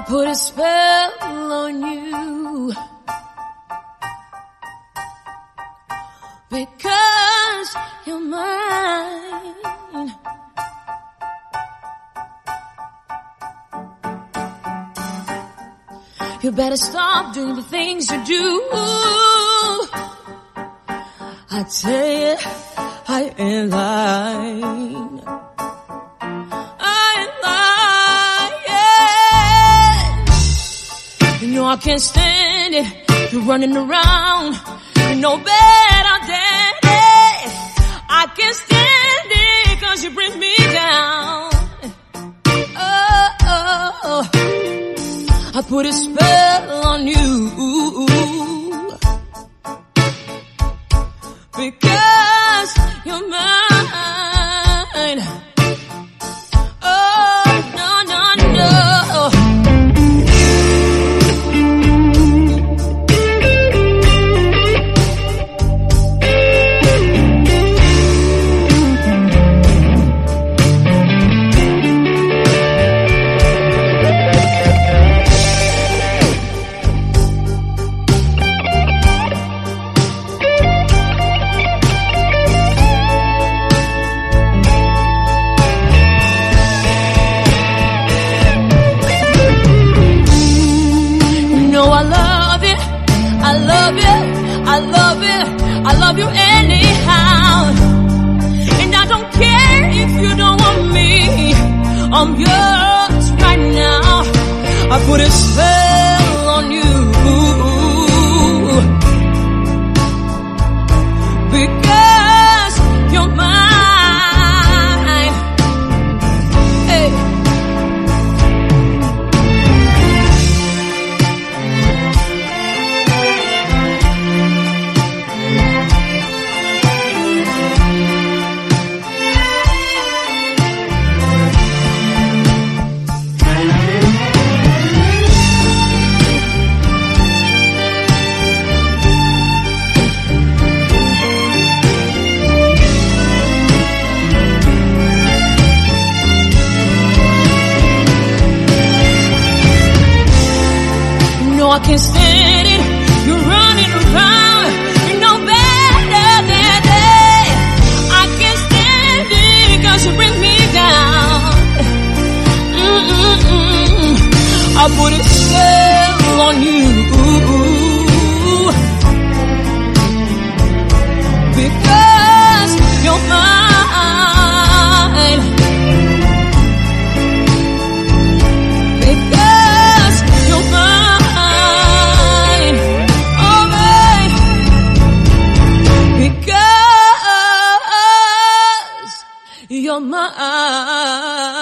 I put a spell on you. Because you're mine. You better stop doing the things you do. I tell you, I ain't lying. I can't stand it. You're running around. You know better than it. I can't stand it cause you bring me down. Oh, oh, oh. I put a spell on you. Because you're mine. Love I love you anyhow. And I don't care if you don't want me, I'm yours right now. I put a spell I can't stand it. You're running around. You know better than that. I can't stand it cause you bring me down. Mm-mm-mm. I a spell you're mine.